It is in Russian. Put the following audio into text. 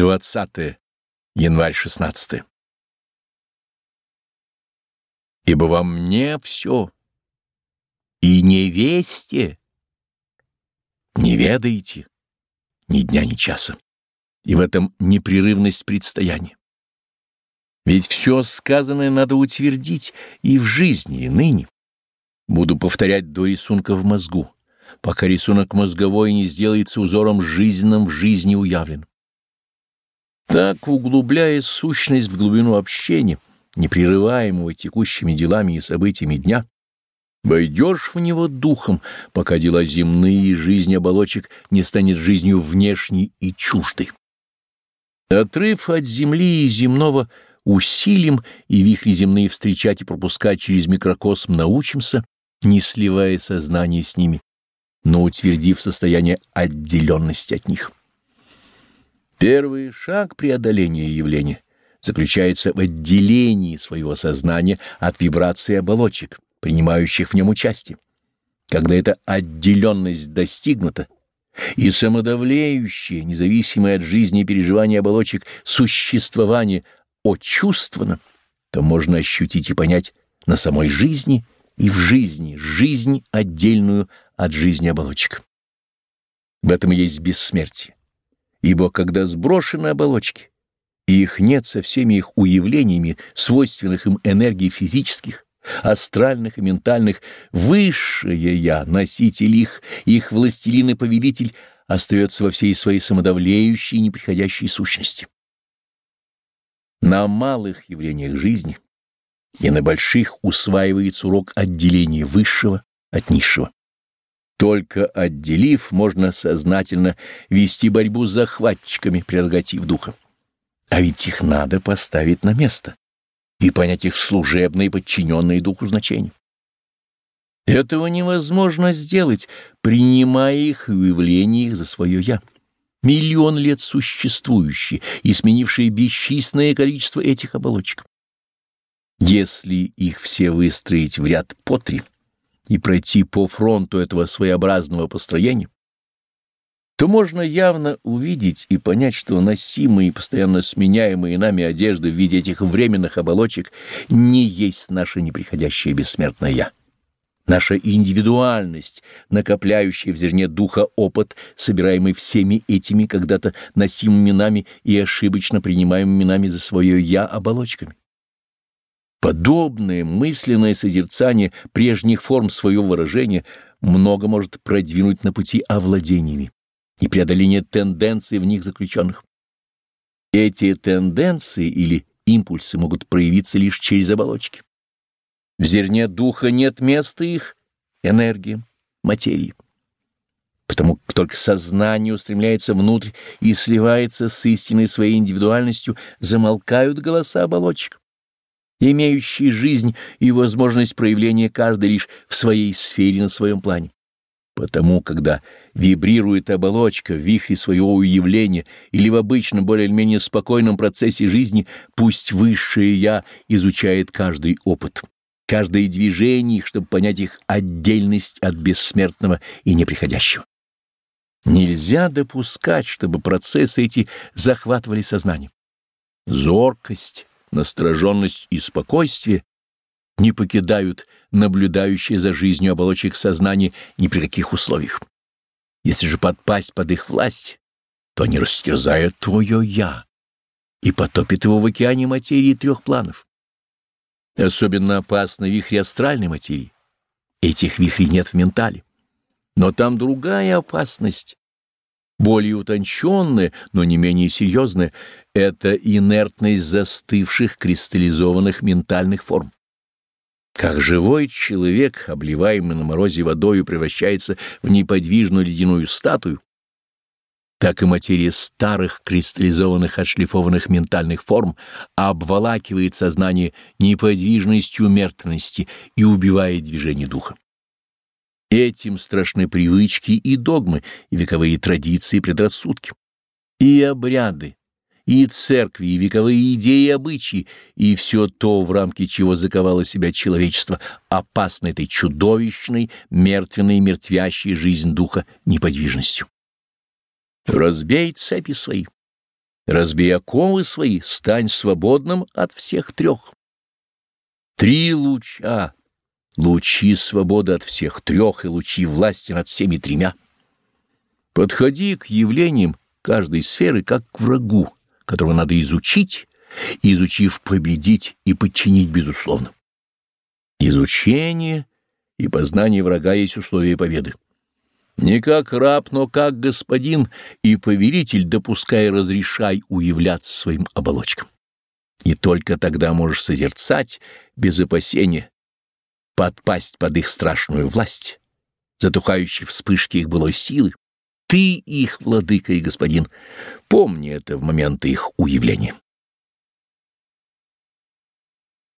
20 январь 16 Ибо во мне все, и не весте, не ведаете ни дня, ни часа, и в этом непрерывность предстояния. Ведь все сказанное надо утвердить и в жизни, и ныне. Буду повторять до рисунка в мозгу, пока рисунок мозговой не сделается узором жизненным в жизни уявлен. Так, углубляя сущность в глубину общения, непрерываемого текущими делами и событиями дня, войдешь в него духом, пока дела земные и жизнь оболочек не станет жизнью внешней и чуждой. Отрыв от земли и земного усилим и вихри земные встречать и пропускать через микрокосм научимся, не сливая сознание с ними, но утвердив состояние отделенности от них. Первый шаг преодоления явления заключается в отделении своего сознания от вибрации оболочек, принимающих в нем участие. Когда эта отделенность достигнута, и самодавлеющее, независимое от жизни и переживания оболочек существование очувствовано, то можно ощутить и понять на самой жизни и в жизни жизнь отдельную от жизни оболочек. В этом есть бессмертие. Ибо когда сброшены оболочки, и их нет со всеми их уявлениями, свойственных им энергий физических, астральных и ментальных, высшее Я, носитель их, их властелин и повелитель, остается во всей своей самодавлеющей неприходящей сущности. На малых явлениях жизни и на больших усваивается урок отделения высшего от низшего. Только отделив, можно сознательно вести борьбу с захватчиками прерогатив духа. А ведь их надо поставить на место и понять их служебное и подчиненное духу значение. Этого невозможно сделать, принимая их и выявление их за свое «я». Миллион лет существующие и сменившие бесчисленное количество этих оболочек. Если их все выстроить в ряд по три — и пройти по фронту этого своеобразного построения, то можно явно увидеть и понять, что носимые и постоянно сменяемые нами одежды в виде этих временных оболочек не есть наше неприходящее бессмертное «я». Наша индивидуальность, накопляющая в зерне духа опыт, собираемый всеми этими когда-то носимыми нами и ошибочно принимаемыми нами за свое «я» оболочками. Подобное мысленное созерцание прежних форм своего выражения много может продвинуть на пути овладениями и преодоления тенденций в них заключенных. Эти тенденции или импульсы могут проявиться лишь через оболочки. В зерне духа нет места их энергии, материи. Потому как только сознание устремляется внутрь и сливается с истинной своей индивидуальностью, замолкают голоса оболочек имеющие жизнь и возможность проявления каждой лишь в своей сфере на своем плане. Потому, когда вибрирует оболочка в вихре своего уявления или в обычном более-менее спокойном процессе жизни, пусть высшее «Я» изучает каждый опыт, каждое движение, чтобы понять их отдельность от бессмертного и неприходящего. Нельзя допускать, чтобы процессы эти захватывали сознание. Зоркость, настороженность и спокойствие не покидают наблюдающие за жизнью оболочек сознания ни при каких условиях. Если же подпасть под их власть, то они растерзают твое «я» и потопят его в океане материи трех планов. Особенно опасны вихри астральной материи. Этих вихрей нет в ментале. Но там другая опасность более утонченное, но не менее серьезное — это инертность застывших кристаллизованных ментальных форм. Как живой человек, обливаемый на морозе водою, превращается в неподвижную ледяную статую, так и материя старых кристаллизованных отшлифованных ментальных форм обволакивает сознание неподвижностью мертвенности и убивает движение духа. Этим страшны привычки и догмы, и вековые традиции предрассудки. И обряды, и церкви, и вековые идеи и обычаи, и все то, в рамки чего заковало себя человечество, опасно этой чудовищной, мертвенной, мертвящей жизнь духа неподвижностью. Разбей цепи свои. Разбей оковы свои, стань свободным от всех трех. Три луча, лучи свободы от всех трех и лучи власти над всеми тремя. Подходи к явлениям каждой сферы как к врагу, которого надо изучить, изучив победить и подчинить безусловно. Изучение и познание врага есть условие победы. Не как раб, но как господин и повелитель, допускай и разрешай уявляться своим оболочкам. И только тогда можешь созерцать без опасения, подпасть под их страшную власть, затухающие вспышки их былой силы. Ты их, владыка и господин, помни это в моменты их уявления.